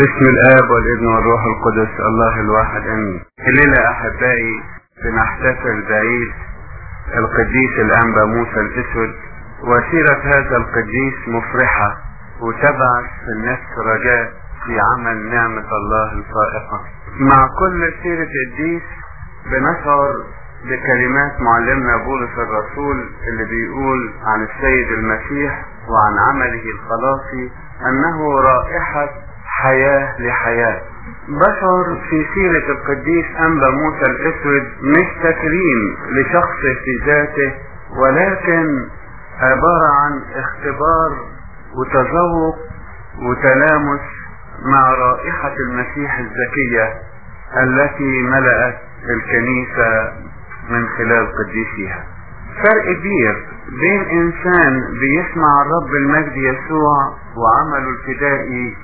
بسم الآب والابن والروح القدس الله الواحد آمين. الليلة أحبائي بنحتفل بعيد القديس الانبا موسى الأسود وسيرة هذا القديس مفرحة وتبعث في النفس رجاء في عمل نعمة الله الفائقة. مع كل سيرة قديس بنشعر بكلمات معلمنا بولس الرسول اللي بيقول عن السيد المسيح وعن عمله الخلاصي أنه رائحة حياة لحياة. بشعر في سيرة القديس أنبا موسى الأسود مش تكريم لشخصه في ذاته ولكن عبارة عن اختبار وتذوق وتلامس مع رائحة المسيح الزكية التي ملأت الكنيسة من خلال قديسيها فرق كبير بين إنسان بيسمع الرب المجد يسوع وعمله الفدائي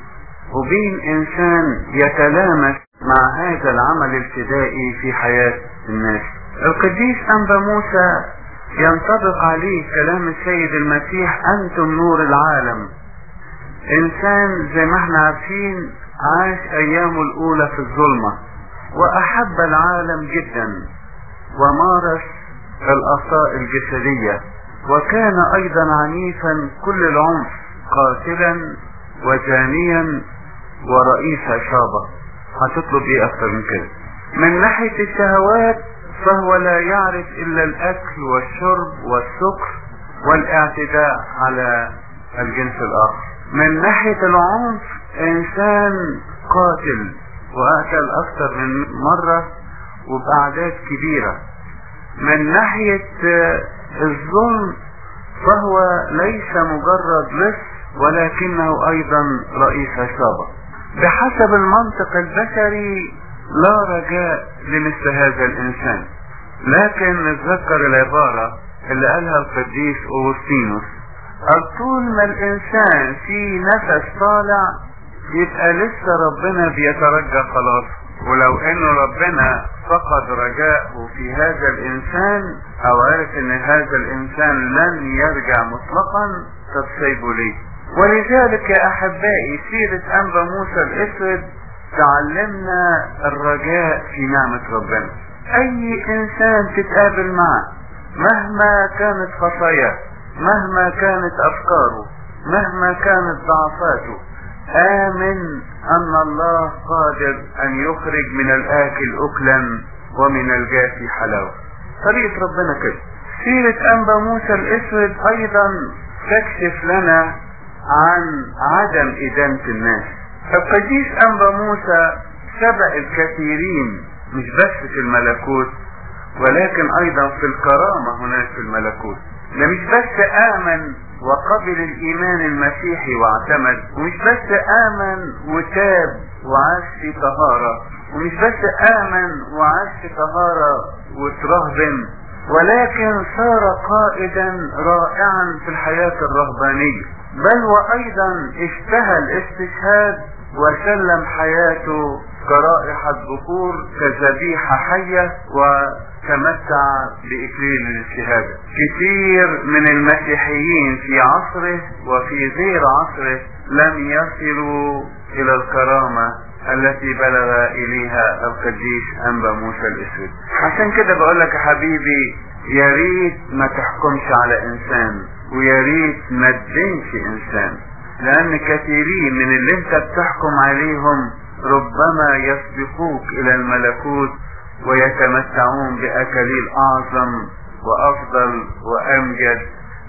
وبين إنسان يتلامس مع هذا العمل الفدائي في حياة الناس. القديس انبا موسى ينطبق عليه كلام السيد المسيح أنتم نور العالم. إنسان زي ما إحنا عارفين عاش أيامه الأولى في الظلمة وأحب العالم جدا ومارس الأخطاء الجسدية وكان أيضا عنيفا كل العنف قاتلا وجانيا ورئيس عصابة هتطلب إيه أكتر من كده؟ من ناحية الشهوات فهو لا يعرف إلا الأكل والشرب والسكر والاعتداء على الجنس الآخر. من ناحية العنف إنسان قاتل وقتل أكتر من مرة وبأعداد كبيرة. من ناحية الظلم فهو ليس مجرد لص ولكنه أيضا رئيس عصابة بحسب المنطق البشري لا رجاء لمثل هذا الإنسان. لكن نتذكر العبارة اللي قالها القديس اوغسطينوس قال طول ما الإنسان في نفس طالع يبقى لسه ربنا بيترجى خلاص. ولو إنه ربنا فقد رجاءه في هذا الإنسان أو عرف إن هذا الإنسان لن يرجع مطلقا طب ليه؟ ولذلك يا أحبائي سيرة أنبا موسى الأسود تعلمنا الرجاء في نعمة ربنا. أي إنسان تتقابل معه مهما كانت خطاياه مهما كانت أفكاره مهما كانت ضعفاته آمن أن الله قادر أن يخرج من الآكل اكلا ومن الجافي حلاوة. طريقة ربنا كده. سيرة أنبا موسى الأسود أيضا تكشف لنا عن عدم ادانة الناس. القديس أنبا موسى سبق الكثيرين مش بس في الملكوت ولكن أيضا في الكرامة هناك في الملكوت. ده مش بس آمن وقبل الإيمان المسيحي واعتمد ومش بس آمن وتاب وعاش في طهارة ومش بس آمن وعاش في طهارة وترهبن ولكن صار قائدا رائعا في الحياة الرهبانية. بل وأيضا اشتهى الاستشهاد وسلم حياته كرائحة بخور كذبيحة حية وتمتع بإكليل الشهادة كثير من المسيحيين في عصره وفي غير عصره لم يصلوا إلى الكرامة التي بلغ إليها القديس أنبا موسى الأسود. عشان كده بقول لك يا حبيبي يا ريت ما تحكمش على إنسان. ويا ريت ما تدينش إنسان. لأن كثيرين من اللي أنت بتحكم عليهم ربما يسبقوك إلى الملكوت ويتمتعون بأكاليل أعظم وأفضل وأمجد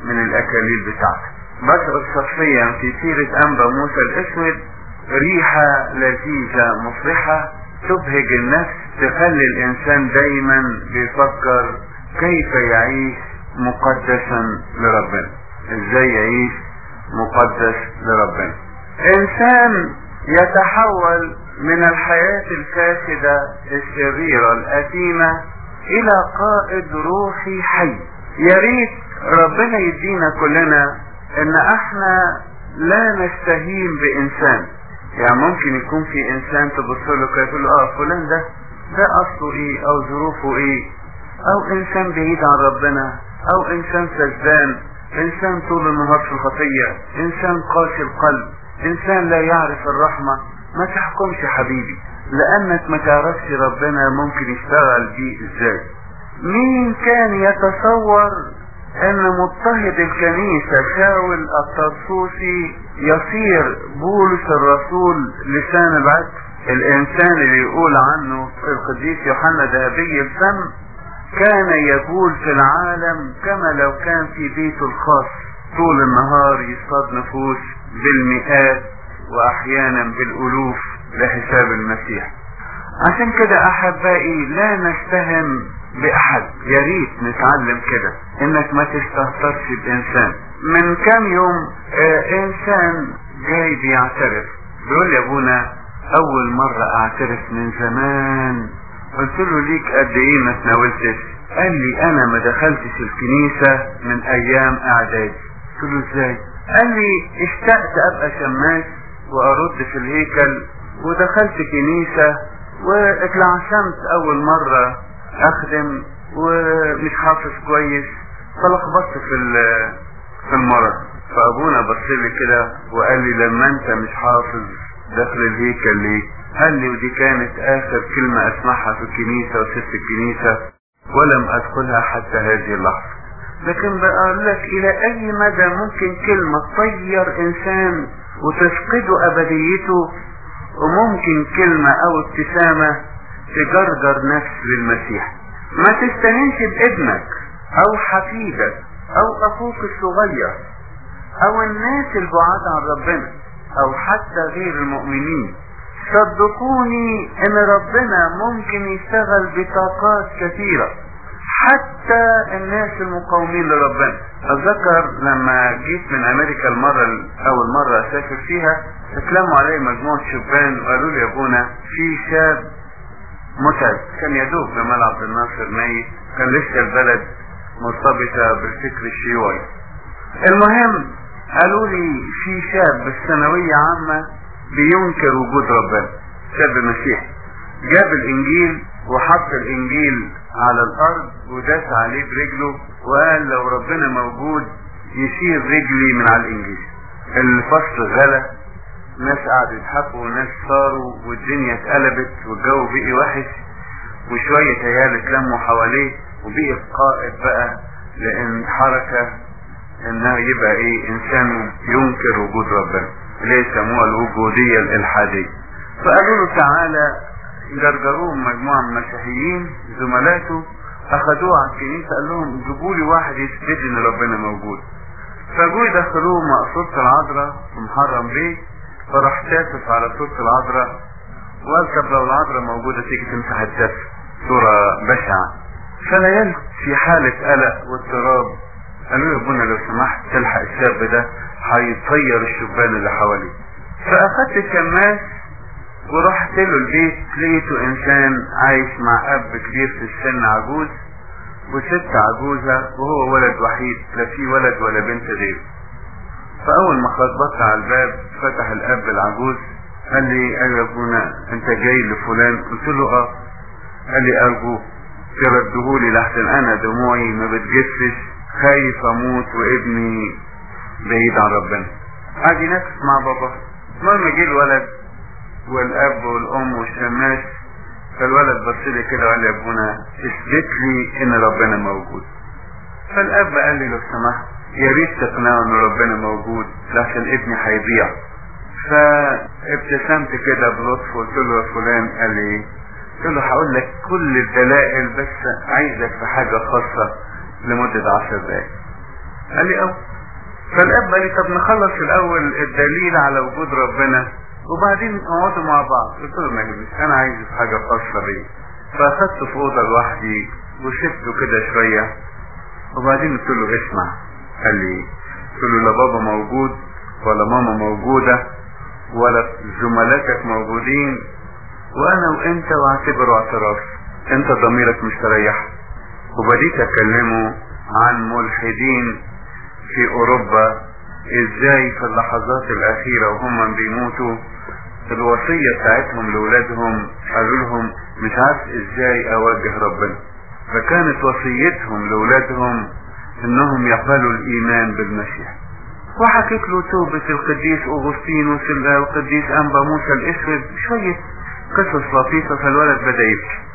من الأكاليل بتاعتك. بشعر شخصيا في سيرة أنبا موسى الأسود ريحة لذيذة مفرحة تبهج النفس تخلي الإنسان دايما بيفكر كيف يعيش مقدسا لربنا. إزاي يعيش مقدس لربنا؟ إنسان يتحول من الحياة الفاسدة الشريرة الأثيمة إلى قائد روحي حي. يا ريت ربنا يدينا كلنا إن إحنا لا نستهين بإنسان. يعني ممكن يكون في إنسان تبص له كده تقول آه فلان ده ده أصله إيه؟ أو ظروفه إيه؟ أو إنسان بعيد عن ربنا. أو إنسان سجدان إنسان طول النهار في الخطية إنسان قاسي القلب إنسان لا يعرف الرحمة ما تحكمش حبيبي لأنك ما تعرفش ربنا ممكن يشتغل بيه إزاي. مين كان يتصور إن مضطهد الكنيسة شاول الطرسوسي يصير بولس الرسول لسان العدل الإنسان اللي يقول عنه القديس يوحنا ذهبي الفم كان يقول في العالم كما لو كان في بيته الخاص طول النهار يصطاد نفوس بالمئات وأحيانا بالألوف لحساب المسيح. عشان كده أحبائي لا نستهم بأحد. يا ريت نتعلم كده إنك ما تستهترش بإنسان. من كام يوم آه إنسان جاي بيعترف. بيقول يا أبونا أول مرة أعترف من زمان قلت له ليك قد إيه ما تناولتش؟ قال لي أنا ما دخلتش الكنيسة من أيام أعدادي. قلت له إزاي؟ قال لي اشتقت أبقى شماس وأرد في الهيكل ودخلت كنيسة واتلعشمت أول مرة أخدم ومش حافظ كويس فلخبطت في في المرض. فأبونا بص لي كده وقال لي لما أنت مش حافظ داخل الهيكل ليه؟ قال لي ودي كانت آخر كلمة أسمعها في الكنيسة وسبت الكنيسة ولم أدخلها حتى هذه اللحظة؟ لكن بقول لك إلى أي مدى ممكن كلمة تطير إنسان وتفقده أبديته وممكن كلمة أو ابتسامة تجرجر نفس للمسيح؟ ما تستهنش بابنك أو حفيدك أو أخوك الصغير أو الناس البعاد عن ربنا أو حتى غير المؤمنين. صدقوني إن ربنا ممكن يشتغل بطاقات كثيرة حتى الناس المقاومين لربنا. أتذكر لما جيت من أمريكا المرة أول مرة أسافر فيها اتلموا علي مجموعة شبان. وقالوا لي ابونا في شاب متعب. كان يدوب جمال عبد الناصر ميت. كان لسه البلد مرتبطة بالفكر الشيوعي. المهم قالوا لي في شاب بالثانوية عامة بينكر وجود ربنا. شاب مسيحي جاب الإنجيل وحط الإنجيل على الأرض وداس عليه برجله وقال لو ربنا موجود يشيل رجلي من على الإنجيل. الفصل غلا ناس قعدوا يضحكوا وناس صاروا والدنيا اتقلبت والجو بقي وحش وشوية عيال اتلموا حواليه وبقي القائد بقى لأن حركة إنها يبقى إيه؟ إنسان ينكر وجود ربنا. اللي يسموها الوجودية الإلحادية. فقالوا له تعالى جرجروه مجموعة من المسيحيين زملاته اخدوه على الكنيسة قال لهم جيبوا لي واحد يثبت إن ربنا موجود. فجوا يدخلوه مقصودة العذراء في محرم بيه فراح تاسف على صورة العذراء طب لو العذراء موجودة تيجي تمسح الدف صورة بشعة. فالعيال في حالة قلق واضطراب قالوا يا ابونا لو سمحت تلحق الشاب ده هيطير الشبان اللي حواليه. فأخدت الشماس ورحت له البيت لقيته إنسان عايش مع أب كبير في السن عجوز وست عجوزة وهو ولد وحيد لا في ولد ولا بنت غيره. فأول ما خبطت على الباب فتح الأب العجوز قال لي أيوه يا ابونا أنت جاي لفلان. قلت له آه. قال لي أرجوك تردهولي لحسن أنا دموعي ما بتجسش خايف أموت وابني بعيد عن ربنا. قعد ينافس مع بابا. المهم جه الولد والأب والأم والشماس. فالولد بص لي كده وقال لي يا أبونا اثبت لي إن ربنا موجود. فالأب قال لي لو سمحت يا ريت تقنعه إن ربنا موجود لحسن ابني هيضيع. فابتسمت كده بلطف وقلت له يا فلان قال لي قلت له هقول لك كل الدلائل بس عايزك في حاجة خاصة. لمدة عشر دقايق. قال لي آه فالآب قال لي طب نخلص الأول الدليل على وجود ربنا وبعدين نقعدوا مع بعض. قلت له ما يهمش أنا عايز حاجة خاصة بيا. فاخدته في أوضة لوحدي وسبته كده شوية. وبعدين قلت له اسمع. قال لي قلت له لا بابا موجود ولا ماما موجودة ولا زملاتك موجودين وأنا وأنت واعتبره اعتراف. أنت ضميرك مستريح وبديت اكلمه عن ملحدين في أوروبا إزاي في اللحظات الأخيرة وهم بيموتوا الوصية بتاعتهم لولادهم قالوا لهم مش عارف إزاي أوجه ربنا. فكانت وصيتهم لولادهم إنهم يقبلوا الإيمان بالمسيح وحكيت له توبة القديس أغسطينوس القديس أنبا موسى الأسود شوية قصص لطيفة فالولد بدأ يبكي.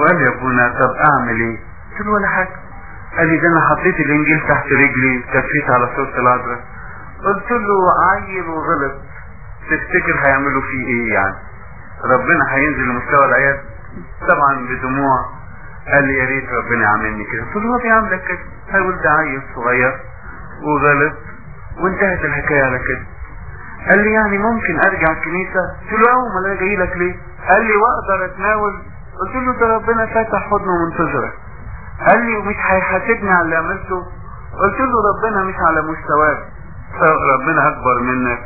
وقال يا ابونا طب أعمل إيه؟ قلت له ولا حاجة؟ قال لي ده أنا حطيت الإنجيل تحت رجلي كفيت على صورة العذراء قلت له عيل وغلط. تفتكر هيعملوا فيه إيه يعني؟ ربنا هينزل لمستوى العيال طبعا بدموع. قال لي يا ريت ربنا يعاملني كده. قلت له هو بيعملك كده؟ هيقول ده عيل صغير وغلط. وانتهت الحكاية على كده. قال لي يعني ممكن أرجع الكنيسة؟ قلت له آه امال أنا جاي لك ليه؟ قال لي وأقدر أتناول قلت له ده ربنا فاتح حضنه ومنتظرك قال لي ومش هيحاسبني على اللي عملته؟ قلت له ربنا مش على مستواك. ربنا أكبر منك.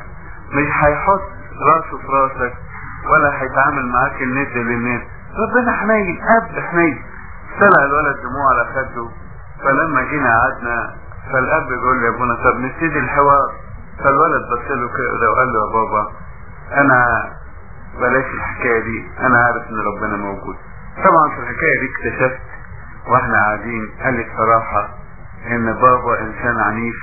مش هيحط راسه في راسك ولا هيتعامل معاك الند للند ربنا حنين اب حنين. طلع الولد دموع على خده. فلما جينا قعدنا فالأب بيقول لي يا ابونا طب نبتدي الحوار. فالولد بص له كده وقال له يا بابا أنا بلاش الحكاية دي. أنا عارف إن ربنا موجود. طبعا في الحكاية دي اكتشفت وإحنا قاعدين قال لي بصراحة إن بابا إنسان عنيف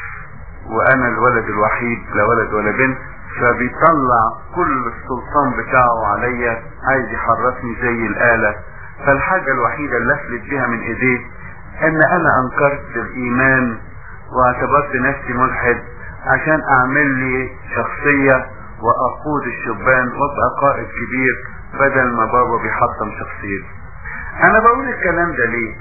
وأنا الولد الوحيد لا ولد ولا بنت فبيطلع كل السلطان بتاعه عليا عايز يحركني زي الآلة. فالحاجة الوحيدة اللي افلت بيها من إيديه إن أنا أنكرت الإيمان واعتبرت نفسي ملحد عشان أعمل لي شخصية وأقود الشبان وابقى قائد كبير بدل ما بابا بيحطم شخصيتي أنا بقول الكلام ده ليه؟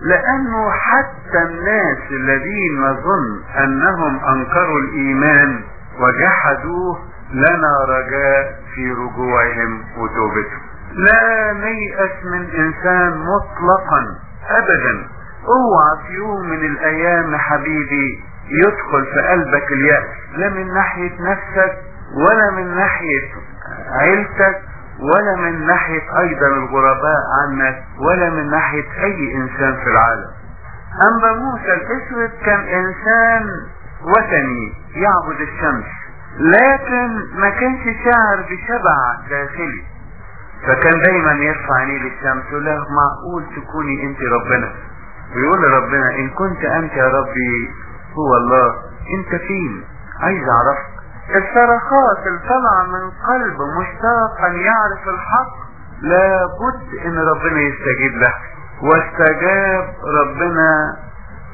لأنه حتى الناس الذين نظن أنهم أنكروا الإيمان وجحدوه لنا رجاء في رجوعهم وتوبتهم. لا نيأس من إنسان مطلقا ابدا. اوعى في يوم من الأيام حبيبي يدخل في قلبك اليأس. لا من ناحية نفسك ولا من ناحية عيلتك ولا من ناحية أيضا الغرباء عنك ولا من ناحية أي إنسان في العالم. اما موسى الأسود كان إنسان وثني يعبد الشمس لكن ما كانش شاعر بشبع داخلي. فكان دايما يرفع عينيه للشمس يقول له معقول تكوني أنت ربنا. ويقول لربنا إن كنت أنت يا ربي هو الله. أنت فين؟ عايز أعرفك. الصرخات اللي طالعه من قلب مشتاقا يعرف الحق لابد إن ربنا يستجيب له. واستجاب ربنا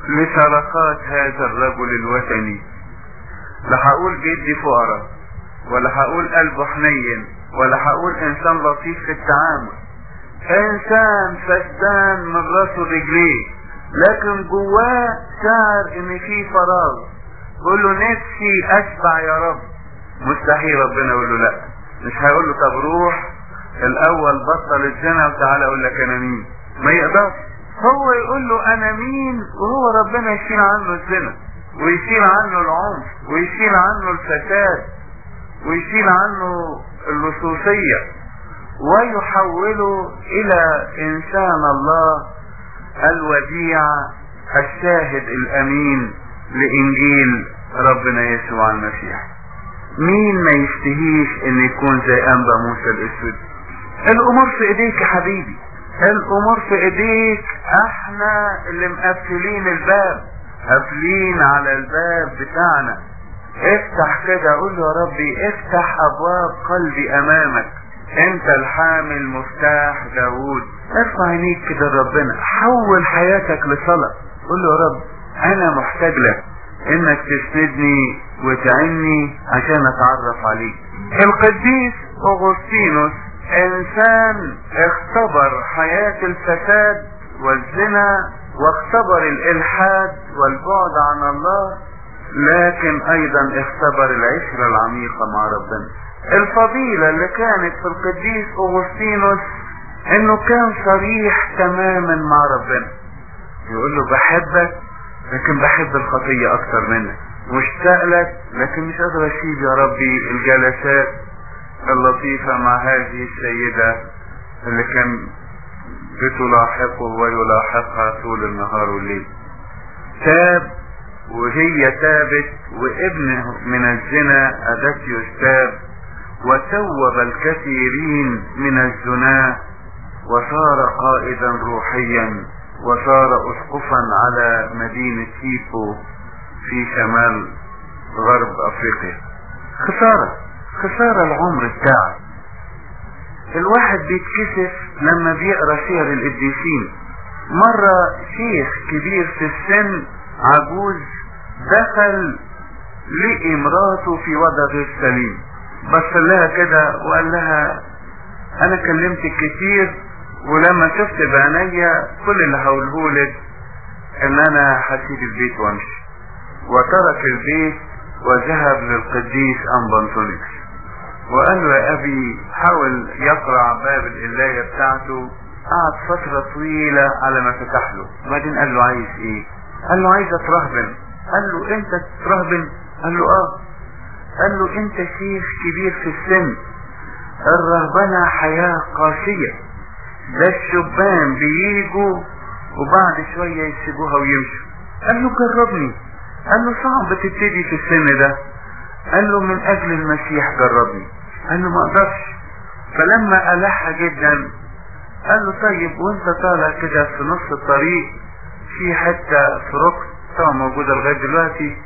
لصرخات هذا الرجل الوثني. لا هقول جدي فقراء ولا هقول قلبه حنين ولا هقول إنسان لطيف في التعامل. إنسان فسدان من راسه رجليه لكن جواه شعر إن في فراغ. بيقول له نفسي اشبع يا رب. مستحيل ربنا يقول له لا. مش هيقول له طب روح الأول بطل الزنا وتعالى أقول لك أنا مين. ما يقدرش. هو يقول له أنا مين وهو ربنا يشيل عنه الزنا ويشيل عنه العنف ويشيل عنه الفساد ويشيل عنه اللصوصية ويحوله إلى انسان الله الوديع الشاهد الأمين. لإنجيل ربنا يسوع المسيح. مين ما يشتهيش إن يكون زي أنبا موسى الأسود؟ الأمور في إيديك يا حبيبي. الأمور في إيديك. إحنا اللي مقفلين الباب. قافلين على الباب بتاعنا. افتح كده قول يا ربي افتح أبواب قلبي أمامك. أنت الحامل مفتاح داوود. ارفع عينيك كده لربنا حول حياتك لصلاة. قول له يا رب أنا محتاج لك إنك تسندني وتعني عشان أتعرف عليك. القديس أغسطينوس إنسان اختبر حياة الفساد والزنا واختبر الإلحاد والبعد عن الله لكن أيضا اختبر العشرة العميقة مع ربنا. الفضيلة اللي كانت في القديس أغسطينوس إنه كان صريح تماما مع ربنا. يقول له بحبك لكن بحب الخطية أكتر منك. مشتاق لك لكن مش قادر اشيل يا ربي الجلسات اللطيفة مع هذه السيدة اللي كان بتلاحقه ويلاحقها طول النهار والليل. تاب وهي تابت وابنه من الزنا ادتيوس تاب وتوب الكثيرين من الزنا وصار قائدا روحيا. وصار اسقفا على مدينة هيبو في شمال غرب أفريقيا. خسارة خسارة العمر بتاعك الواحد بيتكسف لما بيقرأ سير القديسين مرة شيخ كبير في السن عجوز دخل لقي مراته في وضع غير سليم. بص لها كده وقال لها أنا كلمتك كتير ولما شفت بعينيا كل اللي هقولهولك إن أنا هسيب البيت وأمشي. وترك البيت وذهب للقديس انبنطونيكس وقال له يا أبي حاول يقرع باب القلاية بتاعته. قعد فترة طويلة على ما فتح له. بعدين قال له عايز إيه؟ قال له عايز أترهبن. قال له أنت ترهبن قال له آه. قال له أنت شيخ كبير في السن. الرهبنة حياة قاسية. ده الشبان بييجوا وبعد شوية يسيبوها ويمشوا. قال له جربني. قال له صعب تبتدي في السن ده. قال له من أجل المسيح جربني. قال له ما أقدرش. فلما ألح جدا قال له طيب وأنت طالع كده في نص الطريق في حتة في ركن طبعا موجودة لغاية دلوقتي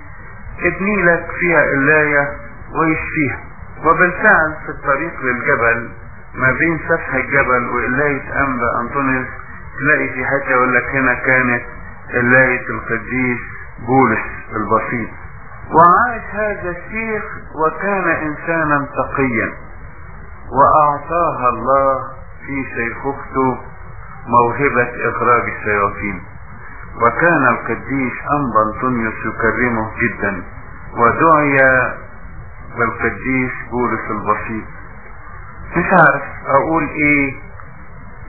ابني لك فيها قلاية ويشفيها. وبالفعل في الطريق للجبل ما بين سفح الجبل وقلاية أنبا أنطونيوس تلاقي في حتة يقول لك هنا كانت قلاية القديس بولس البسيط. وعاش هذا الشيخ وكان إنسانا تقيا وأعطاها الله في شيخوخته موهبة إخراج الشياطين. وكان القديس أنبا أنطونيوس يكرمه جدا ودعي بالقديس بولس البسيط. مش عارف أقول إيه.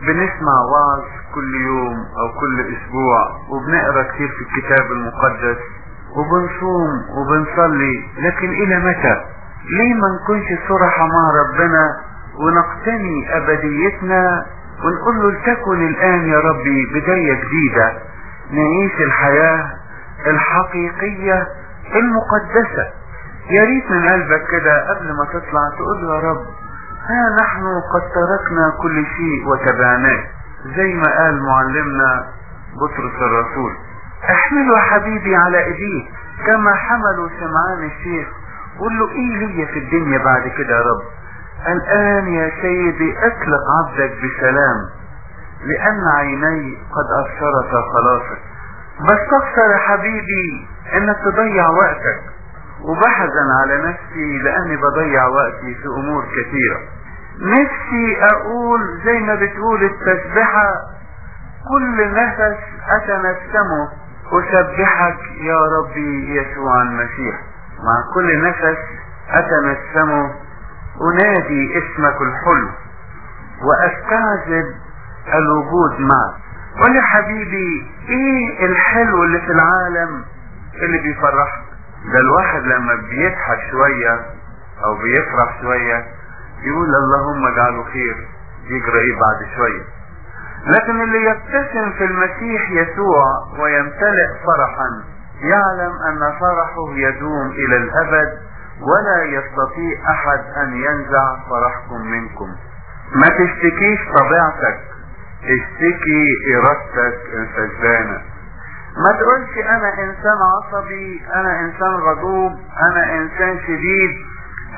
بنسمع وعظ كل يوم أو كل أسبوع وبنقرأ كتير في الكتاب المقدس وبنصوم وبنصلي لكن إلى متى؟ ليه ما نكونش صرحة مع ربنا ونقتني أبديتنا ونقول له لتكن الآن يا ربي بداية جديدة؟ نعيش الحياة الحقيقية المقدسة. يا ريت من قلبك كده قبل ما تطلع تقول يا رب ها نحن قد تركنا كل شيء وتبعناه زي ما قال معلمنا بطرس الرسول. احمله حبيبي على ايديك كما حملوا سمعان الشيخ. قول له إيه ليا في الدنيا بعد كده يا رب؟ الآن يا سيدي اطلق عبدك بسلام لأن عيني قد ابصرت خلاصك. بستخسر يا حبيبي إنك تضيع وقتك. وبحزن على نفسي لأني بضيع وقتي في أمور كثيرة. نفسي أقول زي ما بتقول التسبحة كل نفس اتنسمه أسبحك يا ربي يسوع المسيح. مع كل نفس اتنسمه أنادي اسمك الحلو واستعذب الوجود معك. قول يا حبيبي إيه الحلو اللي في العالم اللي بيفرحك؟ ده الواحد لما بيضحك شوية أو بيفرح شوية يقول اللهم اجعله خير. يجرى إيه بعد شوية. لكن اللي يبتسم في المسيح يسوع ويمتلئ فرحا يعلم أن فرحه يدوم إلى الأبد ولا يستطيع أحد أن ينزع فرحكم منكم. ما تشتكيش طبيعتك. اشتكي إرادتك الفسدانة ما تقولش أنا إنسان عصبي أنا إنسان غضوب أنا إنسان شديد.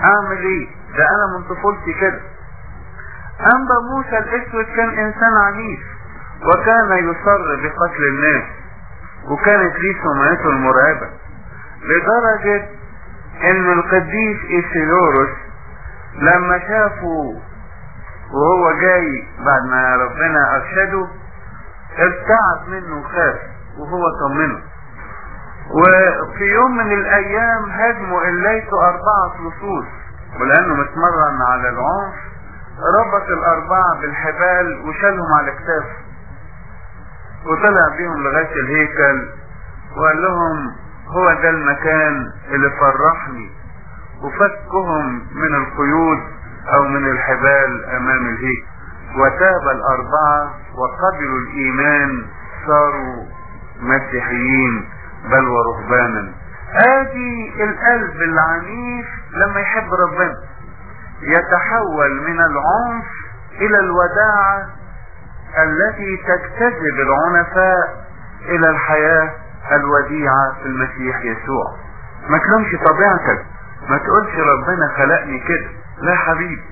أعمل إيه؟ ده أنا من طفولتي كده. انبا موسى الأسود كان إنسان عنيف وكان يصر بقتل الناس وكانت ليه سمعته المرعبة لدرجة إن القديس ايسيلوروس لما شافه وهو جاي بعد ما ربنا أرشده ابتعد منه وخاف وهو طمنه. وفي يوم من الأيام هاجموا قليته أربعة لصوص ولأنه متمرن على العنف ربط الاربعة بالحبال وشالهم على كتافه وطلع بيهم لغاية الهيكل وقال لهم هو ده المكان اللي فرحني وفكهم من القيود أو من الحبال أمام الهيكل. وتاب الاربعة وقبلوا الإيمان صاروا مسيحيين بل ورهبانا. آدي القلب العنيف لما يحب ربنا. يتحول من العنف إلى الوداعة التي تجتذب العنفاء إلى الحياة الوديعة في المسيح يسوع. ما تلومش طبيعتك. ما تقولش ربنا خلقني كده. لا حبيبي.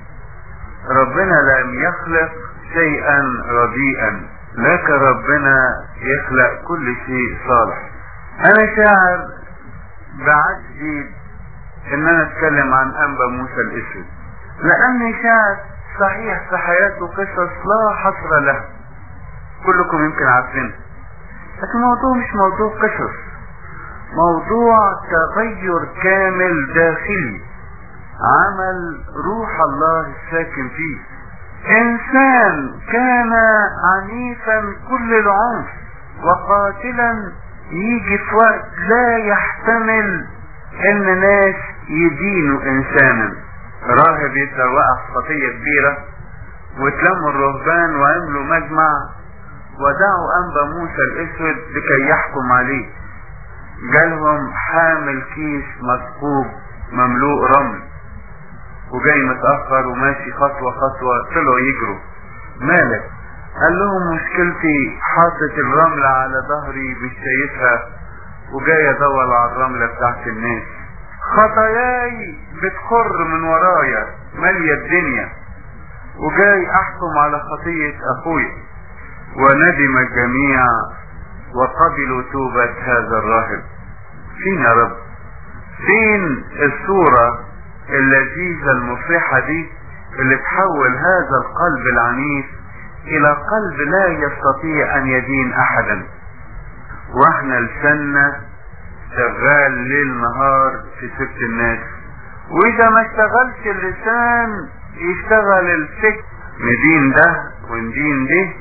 ربنا لم يخلق شيئا رديئا. لكن ربنا يخلق كل شيء صالح. أنا شاعر بعجزي ان أنا اتكلم عن أنبا موسى الاسود لاني شاعر صحيح في حياته قصص لا حصر لها. كلكم يمكن عارفينها لكن الموضوع مش موضوع قصص. موضوع تغير كامل داخلي. عمل روح الله الساكن فيه. إنسان كان عنيفا كل العنف وقاتلا يجي في وقت لا يحتمل إن ناس يدينوا إنسانا. راهب يبدا وقع في خطية كبيرة واتلموا الرهبان وعملوا مجمع ودعوا أنبا موسى الأسود لكي يحكم عليه. جالهم حامل كيس مثقوب مملوء رمل. وجاي متأخر وماشي خطوة خطوة طلعوا يجروا. مالك؟ قال لهم مشكلتي حاطط الرملة على ظهري مش شايفها وجاي أدور على الرملة بتاعت الناس. خطاياي بتخر من ورايا مالية الدنيا. وجاي أحكم على خطية أخويا. وندم الجميع وقبلوا توبة هذا الراهب. فين يا رب؟ فين الصورة اللذيذة المفرحة دي اللي تحول هذا القلب العنيف إلى قلب لا يستطيع أن يدين أحدا؟ وإحنا لسنا شغال ليل نهار في سبت الناس. وإذا ما اشتغلش اللسان يشتغل الفكر ندين ده وندين ده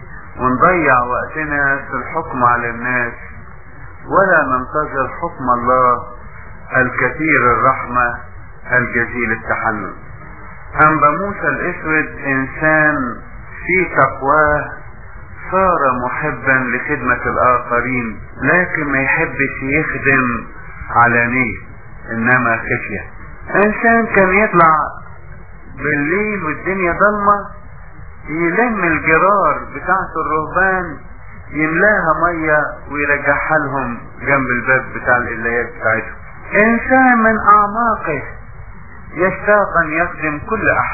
ونضيع وقتنا في الحكم على الناس. ولا ننتظر حكم الله الكثير الرحمة الجزيل التحنن أنبا موسى الأسود إنسان في تقواه صار محبا لخدمة الآخرين لكن ما يحبش يخدم علانية إنما خفية. إنسان كان يطلع بالليل والدنيا ضلمة يلم الجرار بتاعت الرهبان يملاها مية ويرجعها لهم جنب الباب بتاع القلايات بتاعتهم. إنسان من أعماقه يشتاق أن يخدم كل أحد.